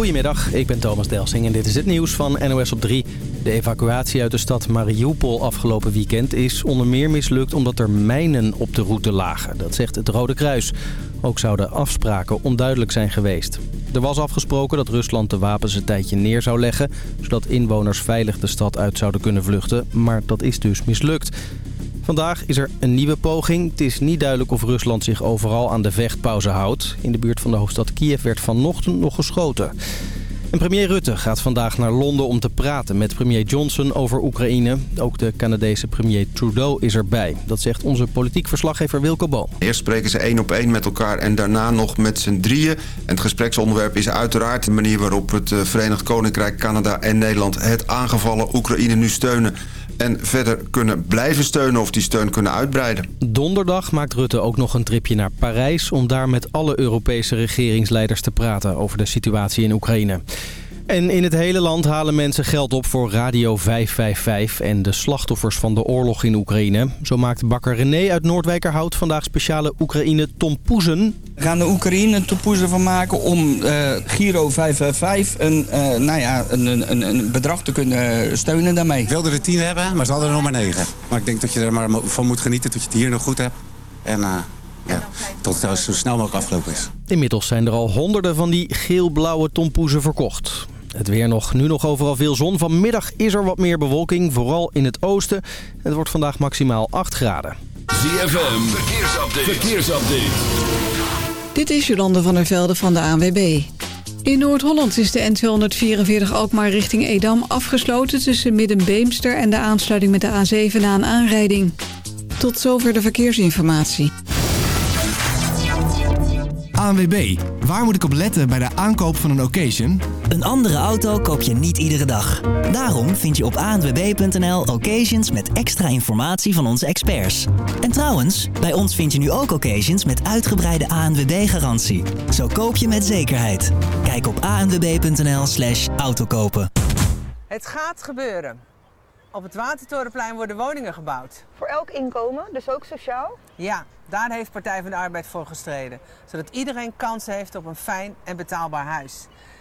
Goedemiddag, ik ben Thomas Delsing en dit is het nieuws van NOS op 3. De evacuatie uit de stad Mariupol afgelopen weekend is onder meer mislukt omdat er mijnen op de route lagen. Dat zegt het Rode Kruis. Ook zouden afspraken onduidelijk zijn geweest. Er was afgesproken dat Rusland de wapens een tijdje neer zou leggen... zodat inwoners veilig de stad uit zouden kunnen vluchten. Maar dat is dus mislukt. Vandaag is er een nieuwe poging. Het is niet duidelijk of Rusland zich overal aan de vechtpauze houdt. In de buurt van de hoofdstad Kiev werd vanochtend nog geschoten. En premier Rutte gaat vandaag naar Londen om te praten met premier Johnson over Oekraïne. Ook de Canadese premier Trudeau is erbij. Dat zegt onze politiek verslaggever Wilco Boom. Eerst spreken ze één op één met elkaar en daarna nog met z'n drieën. Het gespreksonderwerp is uiteraard de manier waarop het eh, Verenigd Koninkrijk, Canada en Nederland... het aangevallen Oekraïne nu steunen en verder kunnen blijven steunen of die steun kunnen uitbreiden. Donderdag maakt Rutte ook nog een tripje naar Parijs... om daar met alle Europese regeringsleiders te praten over de situatie in Oekraïne. En in het hele land halen mensen geld op voor Radio 555 en de slachtoffers van de oorlog in Oekraïne. Zo maakt bakker René uit Noordwijkerhout vandaag speciale Oekraïne tompoezen. We gaan de Oekraïne tompoezen van maken om uh, Giro 555 een, uh, nou ja, een, een, een, bedrag te kunnen steunen daarmee. Ik wilde er tien hebben, maar ze hadden er nog maar negen. Maar ik denk dat je er maar van moet genieten tot je het hier nog goed hebt. En... Uh... Ja, tot het zo snel mogelijk afgelopen is. Inmiddels zijn er al honderden van die geel-blauwe tompoezen verkocht. Het weer nog, nu nog overal veel zon. Vanmiddag is er wat meer bewolking, vooral in het oosten. Het wordt vandaag maximaal 8 graden. ZFM, verkeersupdate. verkeersupdate. Dit is Jolande van der Velde van de ANWB. In Noord-Holland is de N244 Alkmaar richting Edam afgesloten... tussen Middenbeemster en de aansluiting met de A7 na een aanrijding. Tot zover de verkeersinformatie. ANWB, waar moet ik op letten bij de aankoop van een occasion? Een andere auto koop je niet iedere dag. Daarom vind je op anwb.nl occasions met extra informatie van onze experts. En trouwens, bij ons vind je nu ook occasions met uitgebreide ANWB-garantie. Zo koop je met zekerheid. Kijk op anwb.nl slash autokopen. Het gaat gebeuren. Op het Watertorenplein worden woningen gebouwd. Voor elk inkomen, dus ook sociaal? Ja, daar heeft Partij van de Arbeid voor gestreden. Zodat iedereen kans heeft op een fijn en betaalbaar huis.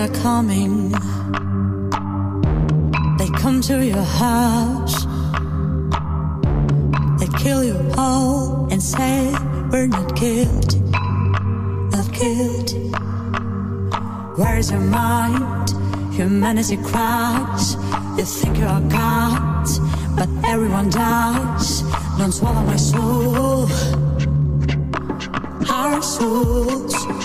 are coming, they come to your house. They kill you all and say we're not guilty, not guilty. Where's your mind? Humanity cries. You think you're God, but everyone dies. Don't swallow my soul, our souls.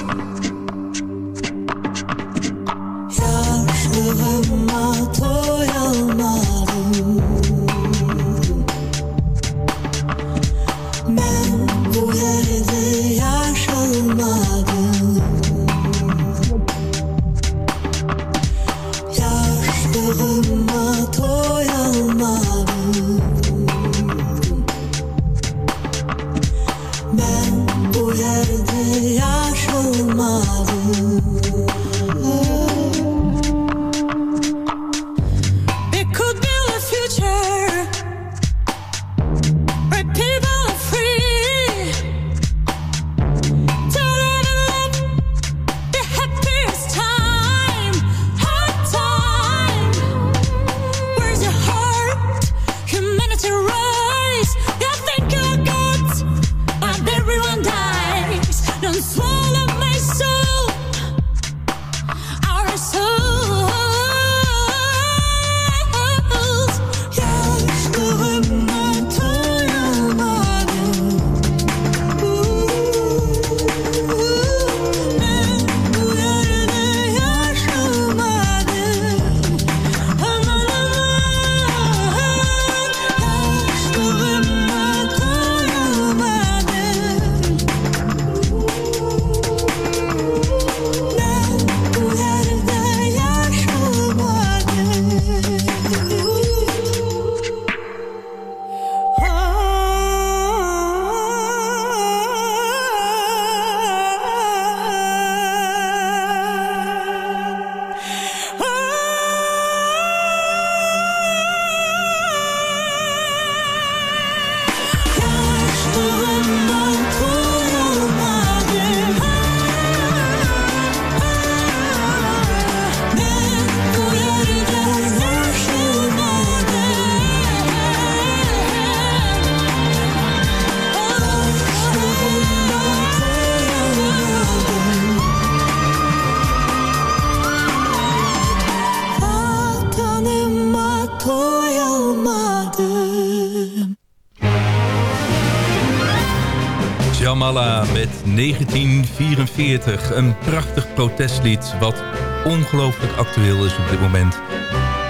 1944. Een prachtig protestlied wat ongelooflijk actueel is op dit moment.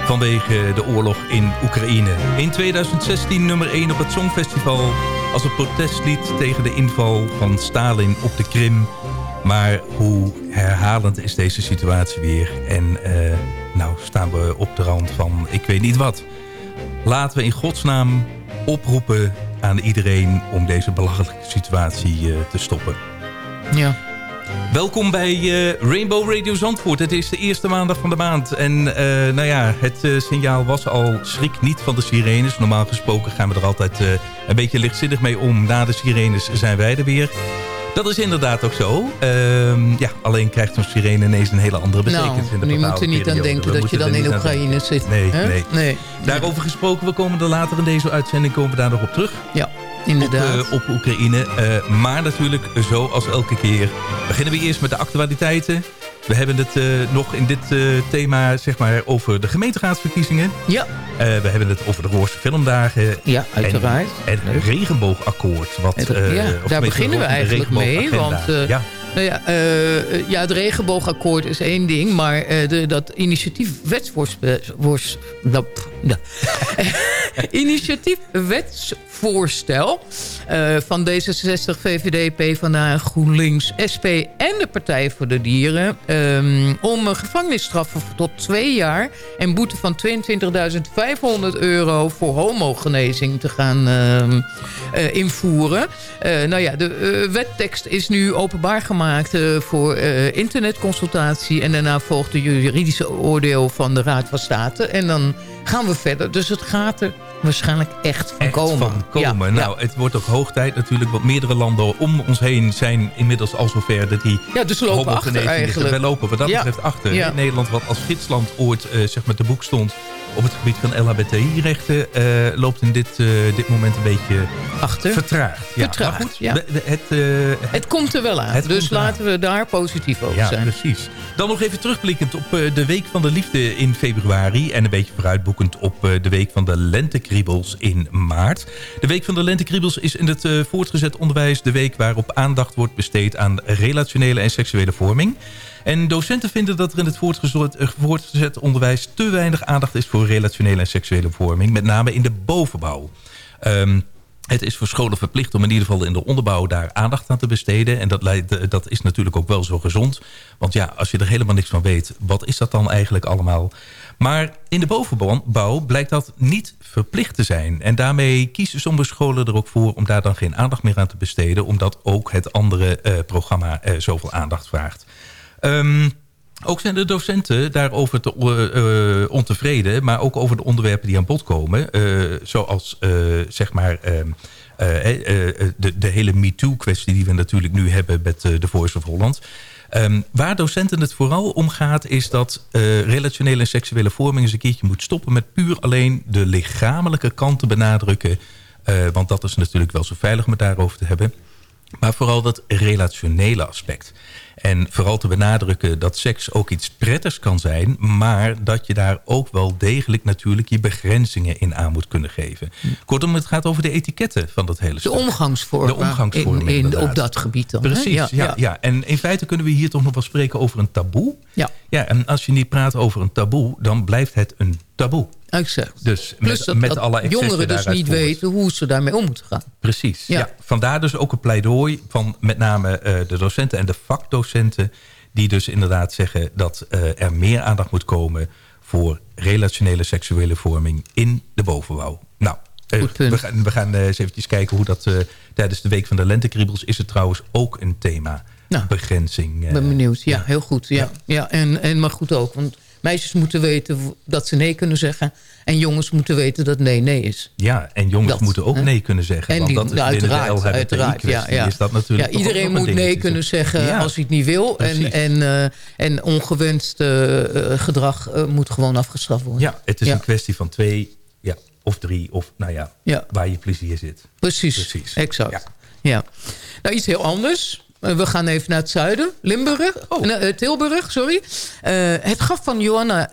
Vanwege de oorlog in Oekraïne. In 2016 nummer 1 op het Songfestival als een protestlied tegen de inval van Stalin op de Krim. Maar hoe herhalend is deze situatie weer? En uh, nou staan we op de rand van ik weet niet wat. Laten we in godsnaam oproepen aan iedereen om deze belachelijke situatie uh, te stoppen. Ja. Welkom bij uh, Rainbow Radio Zandvoort. Het is de eerste maandag van de maand. En uh, nou ja, het signaal was al schrik niet van de sirenes. Normaal gesproken gaan we er altijd een beetje lichtzinnig mee om. Na de sirenes zijn wij er weer. Dat is inderdaad ook zo. Uh, ja, alleen krijgt zo'n sirene ineens een hele andere betekenis. Nou, in de moet er niet aan denken dat je dan in Oekraïne zit. Nee, nee, nee. Daarover gesproken, we komen er later in deze uitzending komen we daar nog op terug. Ja, inderdaad. Op, uh, op Oekraïne. Uh, maar natuurlijk, zoals elke keer, beginnen we eerst met de actualiteiten. We hebben het uh, nog in dit uh, thema zeg maar, over de gemeenteraadsverkiezingen. Ja. Uh, we hebben het over de Roorse Filmdagen. Ja, uiteraard. En, en het regenboogakkoord. Wat, het, ja, daar beginnen we eigenlijk mee. Want ja. Nou ja, ja, het regenboogakkoord is één ding, maar de, dat initiatief wetsvoorstel... Dat, ja. wetsvoorstel uh, van D66, VVD, PvdA, GroenLinks, SP en de Partij voor de Dieren... Um, om gevangenisstraffen tot twee jaar en boete van 22.500 euro voor homogenezing te gaan invoeren. nou ja, de wettekst is nu openbaar gemaakt voor internetconsultatie. En daarna volgt de juridische oordeel van de Raad van State. En dan gaan we verder. Dus het gaat er waarschijnlijk echt van echt komen. Van komen. Ja, nou, ja. het wordt ook hoog tijd natuurlijk. Want meerdere landen om ons heen zijn inmiddels al zover dat die... Ja, dus we lopen achter eigenlijk. Wij lopen wat dat betreft achter. In Nederland, wat als gidsland ooit uh, zeg maar te boek stond op het gebied van LHBTI-rechten uh, loopt in dit, uh, dit moment een beetje achter. Vertraagd. Ja, Vertraagd, goed, ja. Het, het, uh, het, het, komt er wel aan. Dus laten we daar positief over ja, zijn. precies. Dan nog even terugblikkend op de Week van de Liefde in februari. En een beetje vooruitboekend op de Week van de Lentekriebels in maart. De Week van de Lentekriebels is in het voortgezet onderwijs de week waarop aandacht wordt besteed aan relationele en seksuele vorming. En docenten vinden dat er in het voortgezet, voortgezet onderwijs te weinig aandacht is voor relationele en seksuele vorming. Met name in de bovenbouw. Um, het is voor scholen verplicht om in ieder geval in de onderbouw daar aandacht aan te besteden. En dat, leidt, dat is natuurlijk ook wel zo gezond. Want ja, als je er helemaal niks van weet, wat is dat dan eigenlijk allemaal? Maar in de bovenbouw blijkt dat niet verplicht te zijn. En daarmee kiezen sommige scholen er ook voor om daar dan geen aandacht meer aan te besteden. Omdat ook het andere uh, programma zoveel aandacht vraagt. Um, ook zijn de docenten daarover te, uh, ontevreden. Maar ook over de onderwerpen die aan bod komen. zoals zeg maar... Ehm, de, de hele MeToo-kwestie die we natuurlijk nu hebben met de Voice of Holland. Um, waar docenten het vooral om gaat is dat relationele en seksuele vorming eens een keertje moet stoppen met puur alleen de lichamelijke kant te benadrukken. Want dat is natuurlijk wel zo veilig om het daarover te hebben. Maar vooral dat relationele aspect. En vooral te benadrukken dat seks ook iets prettigs kan zijn... maar dat je daar ook wel degelijk natuurlijk je begrenzingen in aan moet kunnen geven. Kortom, het gaat over de etiketten van dat hele stuk. De omgangsvormen, de omgangsvormen in, in op dat gebied dan. Precies, ja, ja, ja, En in feite kunnen we hier toch nog wel spreken over een taboe. Ja. ja. En als je niet praat over een taboe, dan blijft het een taboe. Exact. Dus Plus met, met alle jongeren dus niet weten hoe ze daarmee om moeten gaan. Precies, ja. Vandaar dus ook een pleidooi van met name uh, de docenten en de vakdocenten... die dus inderdaad zeggen dat uh, er meer aandacht moet komen... voor relationele seksuele vorming in de bovenbouw. Nou, uh, we gaan, we gaan eens eventjes kijken hoe dat tijdens de Week van de Lentekriebels... is het trouwens ook een thema, nou, begrenzing. ben benieuwd, ja, heel goed. Ja. Ja. en, en maar goed ook, want Meisjes moeten weten dat ze nee kunnen zeggen. En jongens moeten weten dat nee nee is. Ja, en jongens moeten ook nee kunnen zeggen. En die, want dat is uiteraard, de uiteraard ja, ja. is dat natuurlijk ja, Iedereen moet nee kunnen zeggen als hij het niet wil. En, en, uh, en ongewenst uh, gedrag uh, moet gewoon afgeschaft worden. Ja, het is een kwestie van twee ja, of drie. Of nou ja, waar je plezier zit. Precies, Precies. exact. Ja. Nou, iets heel anders. Eh, we gaan even naar het zuiden. Limburg. Oh. Uh, Tilburg, sorry. Uh, het graf van Johanna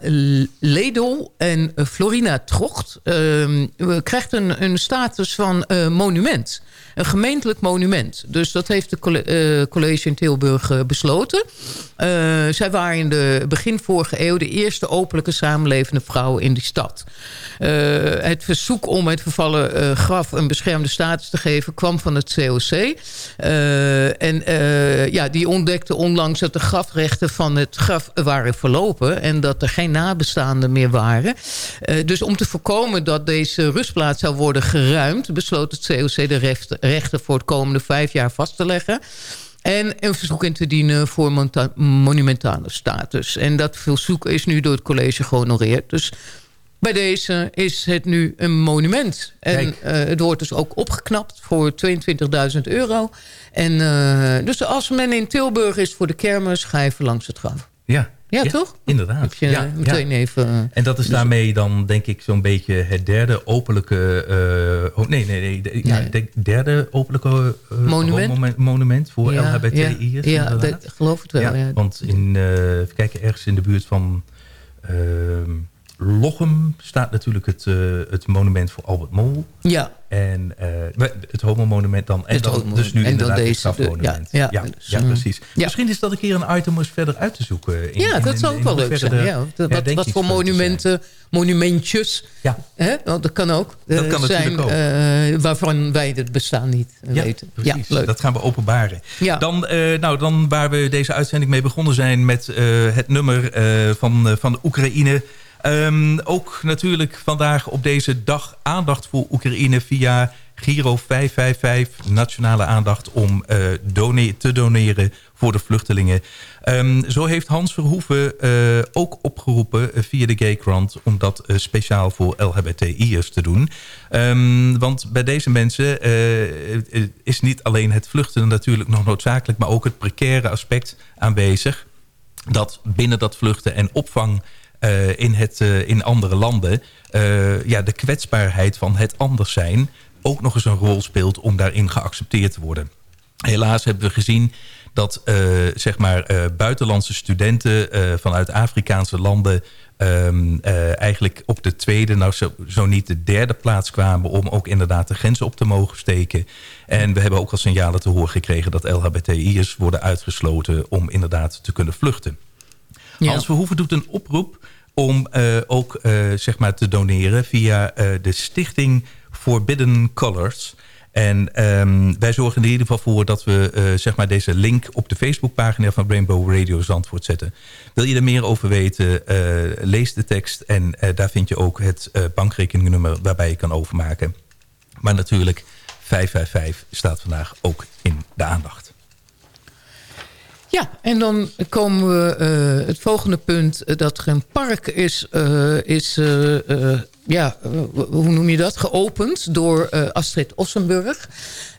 Ledel en Florina Trocht... Uh, krijgt een, een status van monument een gemeentelijk monument. Dus dat heeft de eh, college in Tilburg eh, besloten. Uh, zij waren in de begin vorige eeuw de eerste openlijke samenlevende vrouw in die stad. het verzoek om het vervallen graf een beschermde status te geven kwam van het COC. en ja, die ontdekte onlangs dat de grafrechten van het graf waren verlopen en dat er geen nabestaanden meer waren. dus om te voorkomen dat deze rustplaats zou worden geruimd, besloot het COC de rechten rechten voor het komende vijf jaar vast te leggen. En een verzoek in te dienen voor monumentale status. En dat verzoek is nu door het college gehonoreerd. Dus bij deze is het nu een monument. En uh, het wordt dus ook opgeknapt voor 22.000 euro. En uh, dus als men in Tilburg is voor de kermis... ga even langs het graf. Ja, ja, toch? Inderdaad. Je ja, meteen even... Eh, en dat is dus- daarmee dan denk ik zo'n beetje het derde openlijke... Uh, oh, nee, nee, nee. De, ja, de derde openlijke uh, monument? monument voor LHBTI'ers. Ja, dat, geloof het wel. Ja, Want in, even kijken, ergens in de buurt van... Ehm, Lochem staat natuurlijk het, uh, het monument voor Albert Mol. Ja. En uh, het homo-monument dan. En dan, dus nu en inderdaad dan deze, het strafmonument. Ja, ja, ja, dus, ja, precies. Misschien is dat een keer een item om verder uit te zoeken. In, ja, dat in, zou ook wel leuk zijn. De, ja, wat, wat voor monumenten, monumentjes. Ja. Hè? Dat kan ook. Dat kan zijn, ook. Uh, waarvan wij het bestaan niet weten. Precies, ja, leuk. dat gaan we openbaren. Ja. Dan, nou, dan waar we deze uitzending mee begonnen zijn... met het nummer van, van de Oekraïne... Um, ook natuurlijk vandaag op deze dag aandacht voor Oekraïne via Giro 555. Nationale aandacht om uh, te doneren voor de vluchtelingen. Um, zo heeft Hans Verhoeven uh, ook opgeroepen via de Gay Grant... om dat uh, speciaal voor LHBTI'ers te doen. Um, want bij deze mensen is niet alleen het vluchten natuurlijk nog noodzakelijk... maar ook het precaire aspect aanwezig. Dat binnen dat vluchten en opvang uh, in, het, uh, in andere landen... Uh, ja, de kwetsbaarheid van het anders zijn... ook nog eens een rol speelt om daarin geaccepteerd te worden. Helaas hebben we gezien dat zeg maar, buitenlandse studenten vanuit Afrikaanse landen... Um, eigenlijk op de tweede, nou zo, zo, niet de derde plaats kwamen... om ook inderdaad de grenzen op te mogen steken. En we hebben ook al signalen te horen gekregen... dat LHBTI'ers worden uitgesloten om inderdaad te kunnen vluchten. Ja. Hans Verhoeven doet een oproep om uh, ook uh, zeg maar te doneren via uh, de stichting Forbidden Colors. En ehm, wij zorgen in ieder geval voor dat we zeg maar deze link op de Facebookpagina van Rainbow Radio Zandvoort zetten. Wil je er meer over weten, lees de tekst en daar vind je ook het bankrekeningnummer waarbij je kan overmaken. Maar natuurlijk, 555 staat vandaag ook in de aandacht. Ja, en dan komen we uh, het volgende punt. Uh, dat er een park is, uh, is ja, hoe noem je dat? Geopend door Astrid Ossenburg.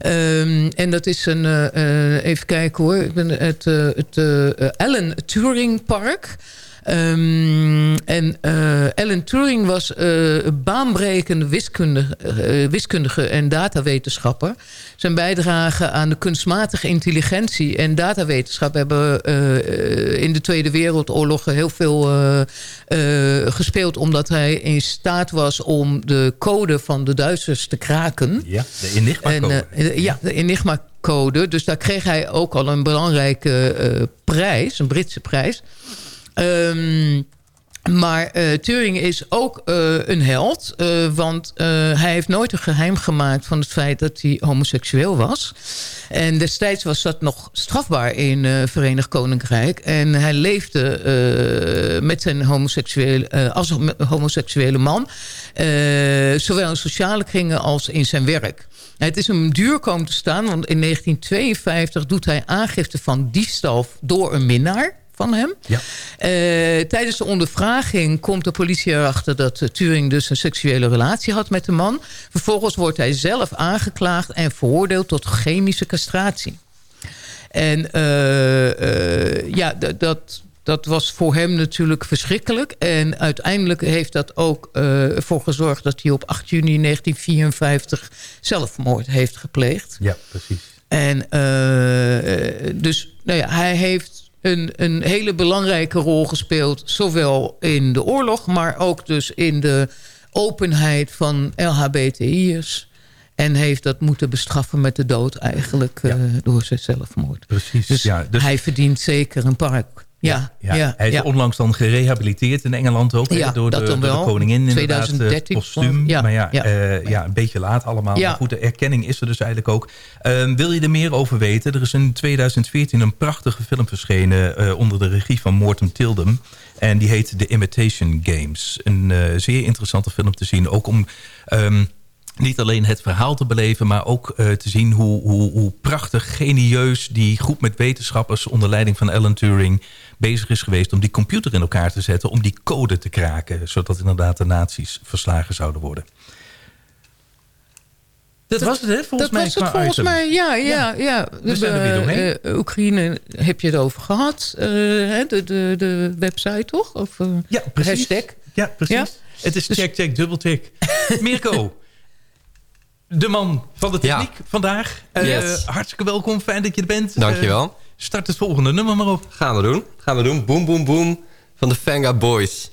Um, en dat is een, even kijken hoor, het, het Ellen Turing Park. Um, en uh, Alan Turing was uh, baanbrekende wiskundige, uh, wiskundige en datawetenschapper. Zijn bijdrage aan de kunstmatige intelligentie en datawetenschap... hebben in de Tweede Wereldoorlog heel veel gespeeld... omdat hij in staat was om de code van de Duitsers te kraken. Ja, de Enigma-code. ja, de Enigma-code. Dus daar kreeg hij ook al een belangrijke prijs, een Britse prijs... Um, maar uh, Turing is ook uh, een held. Uh, want hij heeft nooit een geheim gemaakt van het feit dat hij homoseksueel was. En destijds was dat nog strafbaar in uh, Verenigd Koninkrijk. En hij leefde met zijn homoseksuele, als homoseksuele man. zowel in sociale kringen als in zijn werk. Het is hem duur komen te staan, want in 1952 doet hij aangifte van diefstal door een minnaar van hem. Ja. Uh, tijdens de ondervraging komt de politie erachter dat uh, Turing dus een seksuele relatie had met de man. Vervolgens wordt hij zelf aangeklaagd en veroordeeld tot chemische castratie. En uh, ja, dat, dat was voor hem natuurlijk verschrikkelijk. En uiteindelijk heeft dat ook ervoor gezorgd dat hij op 8 juni 1954 zelfmoord heeft gepleegd. Ja, precies. En dus nou ja, hij heeft een, een hele belangrijke rol gespeeld. Zowel in de oorlog, maar ook dus in de openheid van LHBTI'ers. En heeft dat moeten bestraffen met de dood eigenlijk ja. uh, door zijn zelfmoord. Precies. Dus, ja, dus hij verdient zeker een park. Ja, ja, ja, hij is onlangs dan gerehabiliteerd in Engeland ook. Ja, door, de, door de koningin 2013 postuum. Ja, maar ja, ja. uh, ja, een beetje laat allemaal. Maar goed, de erkenning is er dus eigenlijk ook. Uh, wil je er meer over weten? Er is in 2014 een prachtige film verschenen... Uh, onder de regie van Morten Tildum. En die heet The Imitation Games. Een zeer interessante film te zien. Ook om... Um, niet alleen het verhaal te beleven... maar ook uh, te zien hoe, hoe, hoe prachtig, genieus... die groep met wetenschappers onder leiding van Alan Turing... bezig is geweest om die computer in elkaar te zetten... om die code te kraken... zodat inderdaad de nazi's verslagen zouden worden. Dat, dat was het, hè? Volgens dat mij, was het volgens item. mij, ja. ja, ja. ja. We zijn er weer doorheen. Uh, Oekraïne heb je het over gehad. Uh, de, de, de website, toch? Of ja, precies. hashtag. Ja, precies. Ja? Het is check, check, dubbel check. Mirko, de man van de techniek ja. vandaag. Yes. hartstikke welkom, fijn dat je er bent. Dankjewel. start het volgende nummer maar op. Gaan we doen. Gaan we doen. Boom, boom, boom van de Fanga Boys.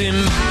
in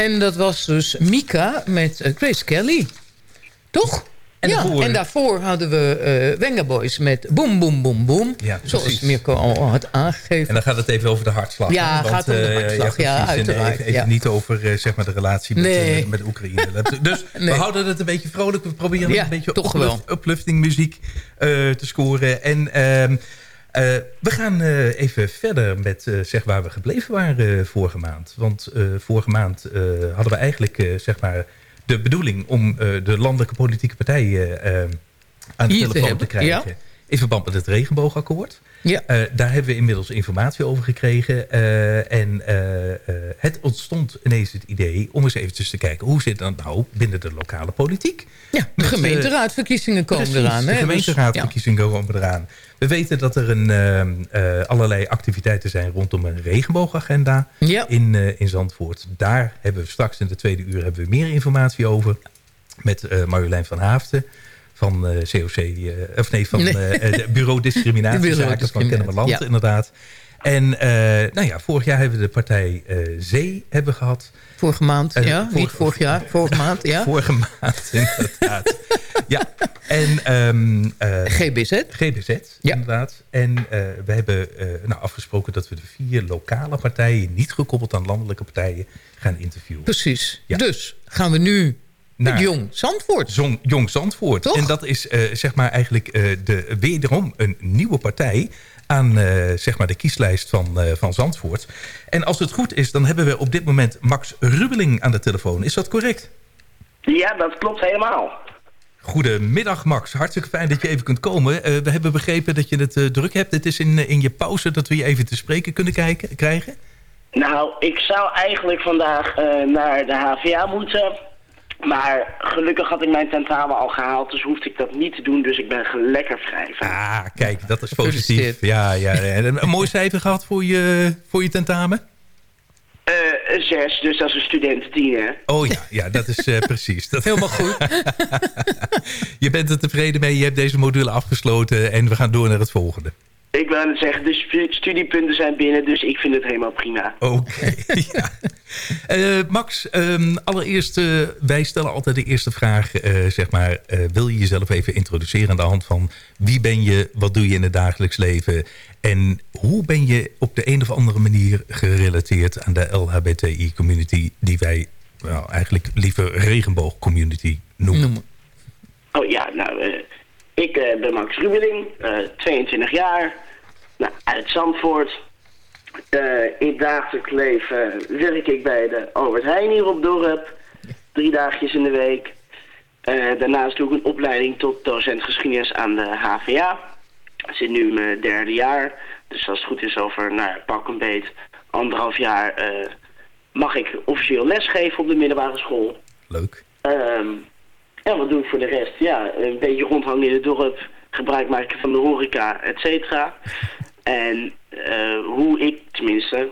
En dat was dus Mika met uh, Grace Kelly. Toch? En ja, daarvoor... en daarvoor hadden we uh, Wenger Boys met Boom Boom Boom Boom. Ja, zoals Mirko al had aangegeven. En dan gaat het even over de hartslag. Ja, want, gaat de hartslag, uh, ja, ja uiteraard. Even, even niet over uh, zeg maar de relatie met, nee. met Oekraïne. dus nee. we houden het een beetje vrolijk. We proberen een beetje toch uplift, wel. uplifting muziek te scoren. En... Uh, we gaan uh, even verder met uh, zeg waar we gebleven waren vorige maand. Want vorige maand hadden we eigenlijk zeg maar de bedoeling om de landelijke politieke partijen aan de Hier telefoon te, te, krijgen. Ja. In verband met het regenboogakkoord. Ja. daar hebben we inmiddels informatie over gekregen. en het ontstond ineens het idee om eens eventjes te kijken... hoe zit dat nou binnen de lokale politiek? Ja, de gemeenteraadverkiezingen komen precies, eraan. de hè? gemeenteraadverkiezingen dus, ja. komen eraan. We weten dat er een, allerlei activiteiten zijn rondom een regenboogagenda ja. in, in Zandvoort. Daar hebben we straks in de tweede uur hebben we meer informatie over. Met Marjolein van Haafden van COC, of nee, van nee. Bureau Discriminatiezaken van Kennemerland ja. inderdaad. En nou ja, vorig jaar hebben we de partij Zee hebben gehad. Vorige maand, ja. Vorige, niet vorig jaar, vorige maand, ja. Vorige maand, inderdaad. ja, en... Um, uh, GBZ. GBZ, ja. inderdaad. En uh, we hebben uh, nou, afgesproken dat we de vier lokale partijen... niet gekoppeld aan landelijke partijen, gaan interviewen. Precies. Ja. Dus gaan we nu naar Jong Zandvoort. Zong, Jong Zandvoort. Toch? En dat is zeg maar eigenlijk de, wederom een nieuwe partij aan uh, zeg maar de kieslijst van, uh, van Zandvoort. En als het goed is, dan hebben we op dit moment Max Rubeling aan de telefoon. Is dat correct? Ja, dat klopt helemaal. Goedemiddag Max, hartstikke fijn dat je even kunt komen. Uh, we hebben begrepen dat je het druk hebt. Het is in, in je pauze dat we je even te spreken kunnen kijken, krijgen. Nou, ik zou eigenlijk vandaag uh, naar de HVA moeten. Maar gelukkig had ik mijn tentamen al gehaald, dus hoefde ik dat niet te doen. Dus ik ben lekker vrij. Ah, kijk, dat is positief. Ja, ja. En een mooi cijfer gehad voor je, voor je tentamen? Uh, een zes, dus dat is een student tien, hè? Oh ja, ja dat is uh, precies. Dat... Helemaal goed. je bent er tevreden mee, je hebt deze module afgesloten en we gaan door naar het volgende. Ik wil het zeggen, de studiepunten zijn binnen, dus ik vind het helemaal prima. Oké, ja. Uh, Max, um, allereerst, uh, wij stellen altijd de eerste vraag, uh, zeg maar, wil je jezelf even introduceren aan de hand van wie ben je, wat doe je in het dagelijks leven en hoe ben je op de een of andere manier gerelateerd aan de LHBTI-community die wij nou, eigenlijk liever regenboog-community noemen? noemen? Oh ja, nou, ik ben Max Rubeling, 22 jaar, nou, uit Zandvoort. Uh, in het dagelijks leven werk ik bij de Albert Heijn hier op Dorp. Drie dagjes in de week. Daarnaast doe ik een opleiding tot docent geschiedenis aan de HVA. Ik zit nu in mijn derde jaar. Dus als het goed is over nou, pak een beet anderhalf jaar mag ik officieel lesgeven op de middelbare school. Leuk. Um, en wat doe ik voor de rest? Ja, een beetje rondhangen in het dorp, gebruik maken van de horeca, et cetera. En uh, hoe ik, tenminste,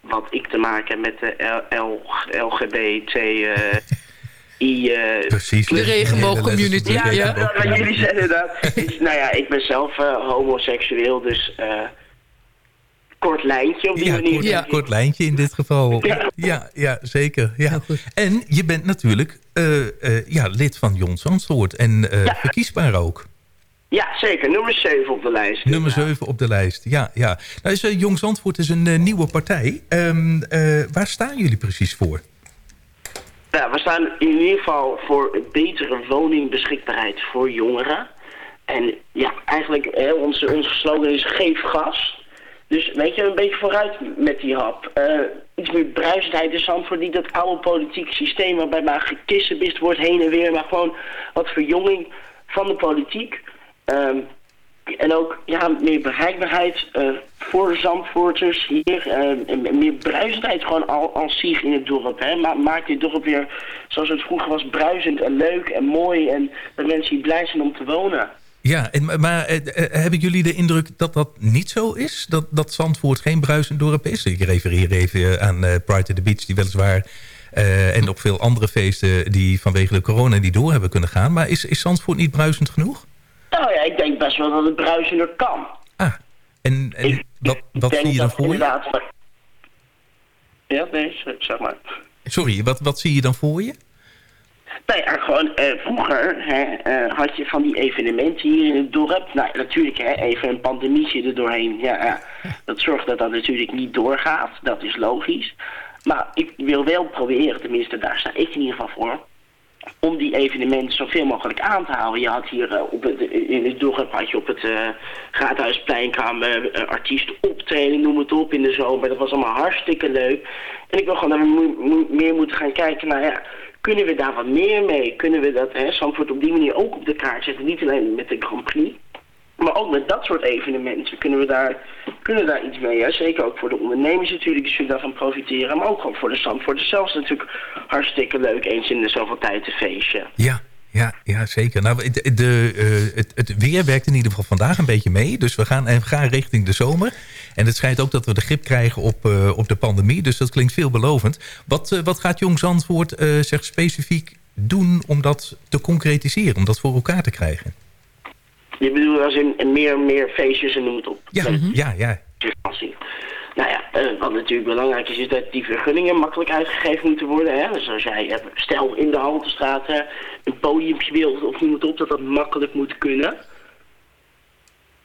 wat ik te maken heb met de L LGBT... Uh, I, uh, Precies. De regenboogcommunity. Ja, ja, ja. wat jullie zeggen dat. Is, nou ja, ik ben zelf uh, homoseksueel, dus uh, kort lijntje op die ja, manier. Kort, ja, kort lijntje in dit geval. Ja, ja, ja zeker. Ja. En je bent natuurlijk ja, lid van Jon Zandsoort en verkiesbaar ook. Ja, zeker. Nummer 7 op de lijst. Nummer 7 op de lijst, ja. ja. Nou, is, uh, Jong Zandvoort is een uh, nieuwe partij. Um, uh, waar staan jullie precies voor? Ja, we staan in ieder geval voor betere woningbeschikbaarheid voor jongeren. En ja, eigenlijk, hè, onze, onze slogan is geef gas. Dus weet je, een beetje vooruit met die hap. iets meer bruisendheid in Zandvoort, niet dat oude politieke systeem... waarbij maar gekissenbist wordt heen en weer... maar gewoon wat verjonging van de politiek... Um, en ook ja, meer bereikbaarheid uh, voor Zandvoorters hier. Uh, meer bruisendheid gewoon al, als zich in het dorp. Hè. Ma maakt dit dorp weer zoals het vroeger was bruisend en leuk en mooi. En dat mensen hier blij zijn om te wonen. Ja, en, maar uh, hebben jullie de indruk dat dat niet zo is? Dat, dat Zandvoort geen bruisend dorp is? Ik refereer even aan Pride to the Beach, die weliswaar... en op veel andere feesten die vanwege de corona niet door hebben kunnen gaan. Maar is, is Zandvoort niet bruisend genoeg? Nou ja, ik denk best wel dat het bruisender kan. Ah, en, en ik, wat, wat zie je dan voor je? Ja, nee, zeg maar. Sorry, wat, wat zie je dan voor je? Nou gewoon uh, vroeger hè, uh, had je van die evenementen hier in het dorp. Nou, natuurlijk, hè, even een pandemie zit er doorheen. Ja, ja, dat zorgt dat dat natuurlijk niet doorgaat. Dat is logisch. Maar ik wil wel proberen, tenminste daar sta ik in ieder geval voor om die evenementen zoveel mogelijk aan te houden. Je had hier uh, op het, in het dorp had je op het uh, Raadhuisplein kwamen optreden, noem het op, in de zomer. Dat was allemaal hartstikke leuk. En ik wil gewoon dat meer moeten gaan kijken naar, ja, kunnen we daar wat meer mee? Kunnen we dat, hè, Zandvoort op die manier ook op de kaart zetten? Niet alleen met de Grand Prix, maar ook met dat soort evenementen kunnen we daar, kunnen daar iets mee. Hè? Zeker ook voor de ondernemers natuurlijk, die zullen daarvan profiteren. Maar ook voor de Zandvoorters zelfs natuurlijk hartstikke leuk. Eens in de zoveel tijd een feestje. Ja, ja, ja, zeker. Nou, de, de uh, het, het, weer werkt in ieder geval vandaag een beetje mee. Dus we gaan, we gaan richting de zomer. En het schijnt ook dat we de grip krijgen op, uh, op de pandemie. Dus dat klinkt veelbelovend. Wat, uh, wat gaat Jong Zandvoort zich specifiek doen om dat te concretiseren? Om dat voor elkaar te krijgen? Je bedoelt als in meer meer feestjes en noem het op. Ja, ja, ja. Nou ja, uh, wat natuurlijk belangrijk is, is dat die vergunningen makkelijk uitgegeven moeten worden. Hè? Dus als jij, stel in de Haltestraat een podiumpje wilt of noem het op, dat dat makkelijk moet kunnen.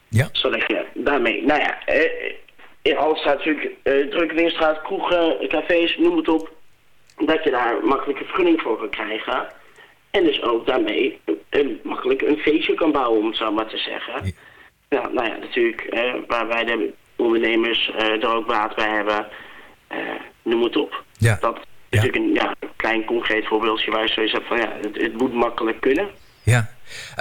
Ja. Zo leg je daarmee. Nou ja, in Haltestraat natuurlijk, uh, Drukkelingstraat, kroegen, cafés, noem het op. Dat je daar makkelijk een vergunning voor kan krijgen. En dus ook daarmee een, makkelijk een feestje kan bouwen, om het zo maar te zeggen. Ja, nou ja, natuurlijk, eh, waar wij de ondernemers uh, er ook baat bij hebben, uh, noem het op. Ja. Dat is natuurlijk een ja, klein concreet voorbeeldje waar je zoiets hebt van, ja, het, het moet makkelijk kunnen. Ja,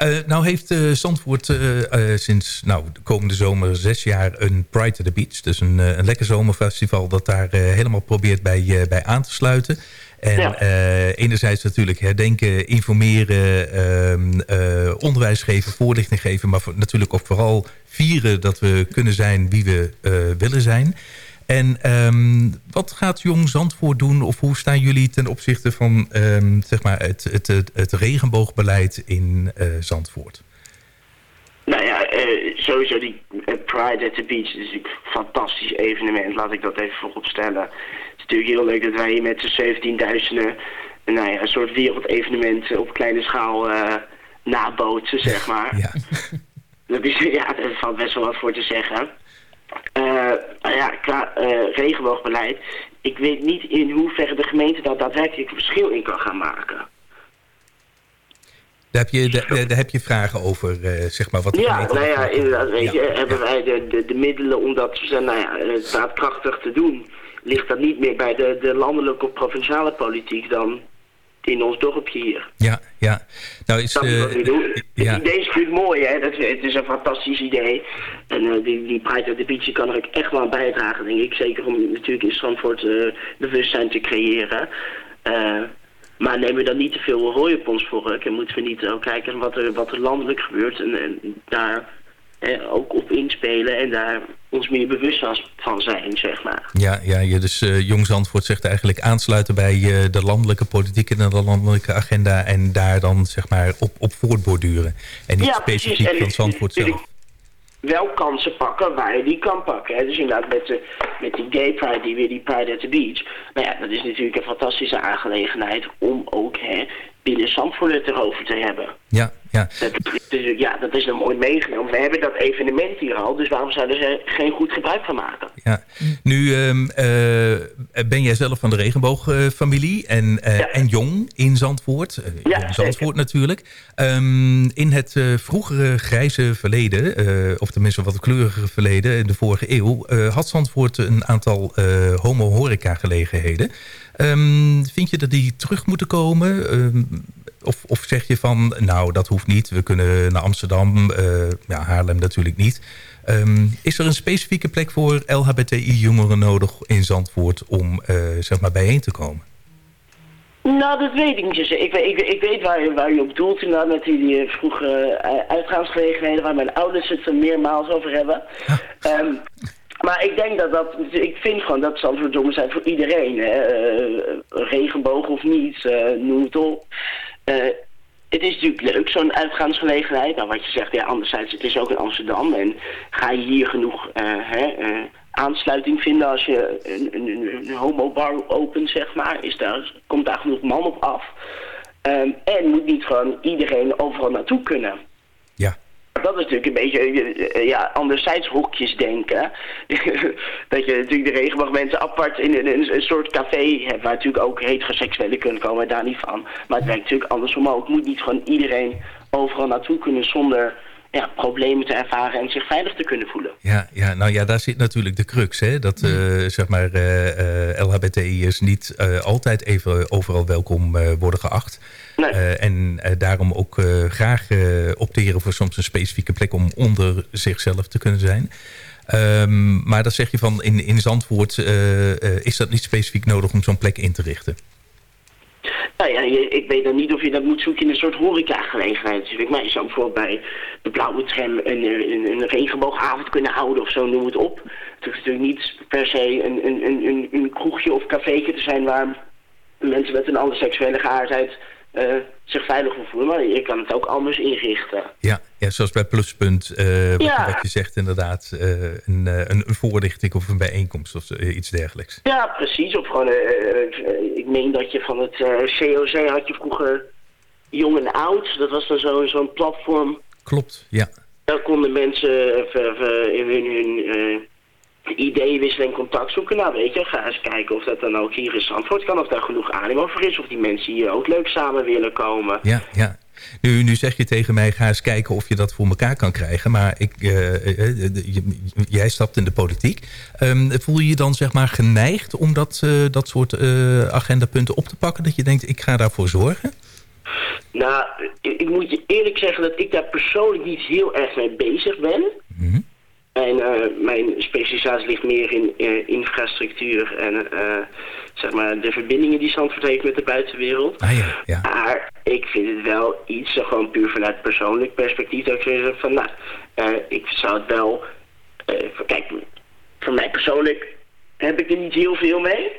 uh, nou heeft uh, Zandvoort uh, sinds nou, de komende zomer zes jaar een Pride at the Beach. Dus een, een lekker zomerfestival dat daar helemaal probeert bij, bij aan te sluiten. En ja. enerzijds natuurlijk herdenken, informeren, ehm, onderwijs geven, voorlichting geven. Maar voor, natuurlijk ook vooral vieren dat we kunnen zijn wie we willen zijn. En um, wat gaat Jong Zandvoort doen? Of hoe staan jullie ten opzichte van um, zeg maar het, het, het, het, regenboogbeleid in Zandvoort? Nou ja, sowieso die uh, Pride at the Beach is een fantastisch evenement. Laat ik dat even voorop stellen. Het is natuurlijk heel leuk dat wij hier met z'n 17.000 nou ja, een soort wereldevenement op kleine schaal nabootsen, zeg maar. Ja. Dat is, ja, daar valt best wel wat voor te zeggen. Uh, ja, qua uh, regenboogbeleid. Ik weet niet in hoeverre de gemeente daar daadwerkelijk een verschil in kan gaan maken. Daar heb je, daar, daar heb je vragen over, uh, zeg maar. Wat ja, nou ja, inderdaad. Weet je, hebben wij de, de, de, middelen om dat nou ja, daadkrachtig te doen? Ligt dat niet meer bij de, de landelijke of provinciale politiek dan in ons dorpje hier. Ja, ja. Nou is, uh, ja. Het idee is natuurlijk mooi, hè. Dat, het is een fantastisch idee. En uh, die, die Pride of the Beach kan er ook echt wel aan bijdragen, denk ik. Zeker om natuurlijk in Zandvoort bewustzijn te creëren. Maar nemen we dan niet te veel hooi op ons vork. En moeten we niet ook kijken wat er, wat er landelijk gebeurt. En, en daar ook op inspelen en daar ons meer bewust van zijn, zeg maar. Ja, ja je dus uh, Jong Zandvoort zegt eigenlijk aansluiten bij uh, de landelijke politiek en de landelijke agenda en daar dan zeg maar op, op voortborduren. En niet ja, specifiek van Zandvoort zelf. Wel kansen pakken waar je die kan pakken. Hè. Dus inderdaad met, de, met die gay pride, die weer die Pride at the Beach. Nou ja, dat is natuurlijk een fantastische aangelegenheid om ook hè, binnen Zandvoort het erover te hebben. Ja, ja. Dat, dus, ja, dat is een mooi meegenomen. We hebben dat evenement hier al, dus waarom zouden ze geen goed gebruik van maken? Ja. Nu um, uh, ben jij zelf van de regenboogfamilie en, uh, ja. en jong in Zandvoort. ja, in Zandvoort zeker. natuurlijk. Um, in het vroegere grijze verleden, of tenminste wat kleurige verleden, in de vorige eeuw, had Zandvoort een aantal homo-horeca gelegenheden. Um, vind je dat die terug moeten komen? Of, of zeg je van, nou, dat hoeft niet. We kunnen naar Amsterdam, uh, ja, Haarlem natuurlijk niet. Um, is er een specifieke plek voor LHBTI-jongeren nodig in Zandvoort... om uh, zeg maar bijeen te komen? Nou, dat weet ik niet. Ik, ik, ik weet waar je, waar je op doelt inderdaad met die, die vroege uitgaansgelegenheden... waar mijn ouders het er meermaals over hebben. um, maar ik denk dat dat, ik vind gewoon dat Zandvoort jongen zijn voor iedereen. Hè. Uh, regenboog of niet, uh, noem het op. Uh, het is natuurlijk leuk, zo'n uitgaansgelegenheid. Nou, wat je zegt, ja, anderzijds, het is ook in Amsterdam. En ga je hier genoeg hè, aansluiting vinden als je een, een, een homo-bar opent, zeg maar. Is daar, komt daar genoeg man op af. Um, en moet niet gewoon iedereen overal naartoe kunnen. Dat is natuurlijk een beetje eh, ja, anderzijds hokjes denken. dat je natuurlijk de regenboogmensen apart in een, een, soort café hebt... waar natuurlijk ook heteroseksuelen kunnen komen, daar niet van. Maar het werkt natuurlijk andersom ook. Moet niet gewoon iedereen overal naartoe kunnen zonder ja, problemen te ervaren en zich veilig te kunnen voelen. Ja, ja, nou ja, daar zit natuurlijk de crux. Hè? Dat uh, zeg maar, uh, uh, LHBTI'ers niet altijd even overal welkom worden geacht. Nee. en daarom ook graag opteren voor soms een specifieke plek om onder zichzelf te kunnen zijn. Um, maar dat zeg je van in, in Zandvoort is dat niet specifiek nodig om zo'n plek in te richten. Nou ja, ik weet dan niet of je dat moet zoeken in een soort horeca-gelegenheid. Natuurlijk. Maar je zou bijvoorbeeld bij de Blauwe Tram een, een, een regenboogavond kunnen houden of zo, noem het op. Het hoeft natuurlijk niet per se een, een, een, een kroegje of cafeetje te zijn waar mensen met een andere seksuele geaardheid uh, zich veilig voelen. Maar je kan het ook anders inrichten. Ja, ja zoals bij Pluspunt, uh, wat, ja. wat, je zegt inderdaad, uh, een, een, een, voorlichting of een bijeenkomst of iets dergelijks. Ja, precies. Of gewoon, ik meen dat je van het COC had je vroeger jong en oud. Dat was dan zo'n zo platform. Klopt, ja. Daar konden mensen in hun, hun ideeën wisselen en contact zoeken. Nou weet je, ga eens kijken of dat dan ook hier in Zandvoort kan. Of daar genoeg animo voor is. Of die mensen hier ook leuk samen willen komen. Ja, ja. Nu, nu zeg je tegen mij, ga eens kijken of je dat voor elkaar kan krijgen. Maar ik, uh, jij stapt in de politiek. Um, voel je je dan zeg maar geneigd om dat, uh, dat soort agendapunten op te pakken? Dat je denkt, ik ga daarvoor zorgen? Nou, ik ik moet je eerlijk zeggen dat ik daar persoonlijk niet heel erg mee bezig ben. Mhm. En eh, mijn specialisatie ligt meer in eh, infrastructuur en eh, zeg maar de verbindingen die Zandvoort heeft met de buitenwereld. Ah, ja, ja. Maar ik vind het wel iets, gewoon puur vanuit persoonlijk perspectief, dat ik zeg van nou, ik zou het wel, kijk, voor mij persoonlijk heb ik er niet heel veel mee.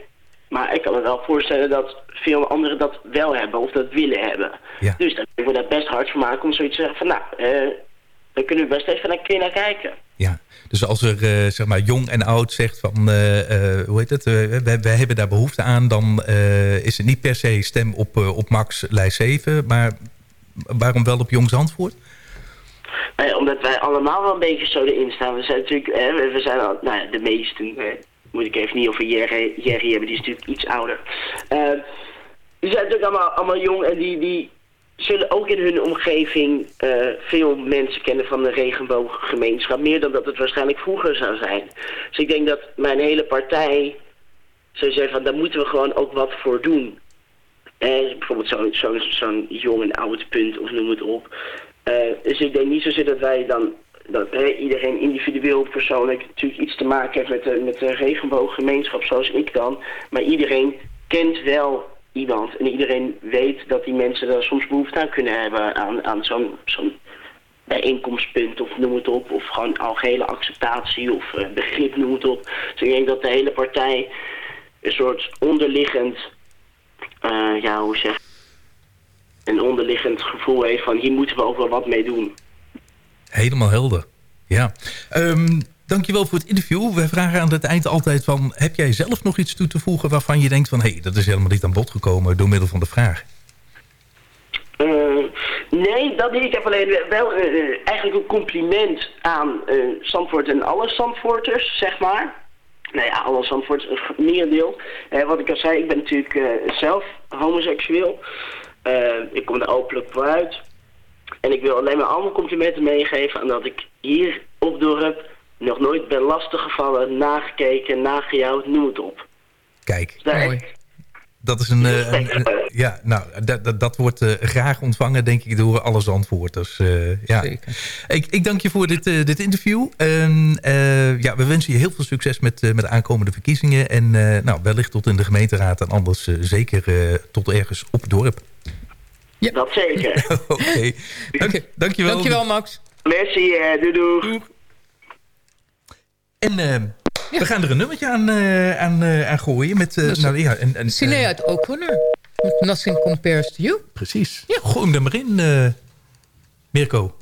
Maar ik kan me wel voorstellen dat veel anderen dat wel hebben of dat willen hebben. Dus dan kunnen we daar best hard voor maken om zoiets te zeggen van nou, eh, daar kunnen we best even een keer naar kijken. Dus als er eh, zeg maar jong en oud zegt van, eh, eh, hoe heet het, wij, hebben daar behoefte aan, dan is het niet per se stem op, op Max lijst 7, maar waarom wel op Jong? Eh, omdat wij allemaal wel een beetje zo erin staan. We zijn natuurlijk, eh, we we zijn al, nou ja, de meesten, moet ik even niet over Jerry, hebben, die is natuurlijk iets ouder. Die zijn natuurlijk allemaal, allemaal jong en die, die zullen ook in hun omgeving eh, veel mensen kennen van de regenbooggemeenschap. Meer dan dat het waarschijnlijk vroeger zou zijn. Dus ik denk dat mijn hele partij zou zeggen van daar moeten we gewoon ook wat voor doen. Eh, bijvoorbeeld zo'n zo, zo'n jong en oud punt of noem het op. Eh, dus ik denk niet zozeer dat wij dan, dat iedereen individueel persoonlijk natuurlijk iets te maken heeft met de, met de regenbooggemeenschap zoals ik dan. Maar iedereen kent wel iemand en iedereen weet dat die mensen daar soms behoefte aan kunnen hebben aan, aan zo'n zo'n bijeenkomstpunt of noem het op. Of gewoon algehele acceptatie of eh, begrip noem het op. Dus ik denk dat de hele partij een soort onderliggend, eh, ja hoe zeg een onderliggend gevoel heeft van hier moeten we ook wel wat mee doen. Helemaal helder. Ja. Ehm, dankjewel voor het interview. We vragen aan het eind altijd van... heb jij zelf nog iets toe te voegen waarvan je denkt van... hé, hey, dat is helemaal niet aan bod gekomen door middel van de vraag? Eh, nee, dat niet. Ik heb alleen wel eh, eh, eigenlijk een compliment aan eh Zandvoort en alle Zandvoorters, zeg maar. Nou ja, alle Zandvoorters, een merendeel. Wat ik al zei, ik ben natuurlijk zelf homoseksueel. Ik kom er openlijk voor uit. En ik wil alleen maar allemaal complimenten meegeven aan dat ik hier op dorp nog nooit ben lastiggevallen, nagekeken, nagejouwd, noem het op. Kijk, Daar- dat is een... eh, een- een- ja, nou, dat, dat, dat wordt eh, graag ontvangen, denk ik, door alle Zandvoorters. eh, ja. Ik, ik dank je voor dit, eh, dit interview. En, eh, ja, we wensen je heel veel succes met, eh, met de aankomende verkiezingen. En eh, nou, wellicht tot in de gemeenteraad en anders zeker eh, tot ergens op het dorp. Dat zeker. Oké, Dank, dankjewel. Dankjewel, Max. Merci, eh, doei doei. En eh, we gaan er een nummertje aan, eh, aan, eh, aan gooien. Met, eh, nou, ja, en, en, Cine uit O'Connor. Nothing compares to you. Precies. Ja, gooi hem er maar in, Mirko.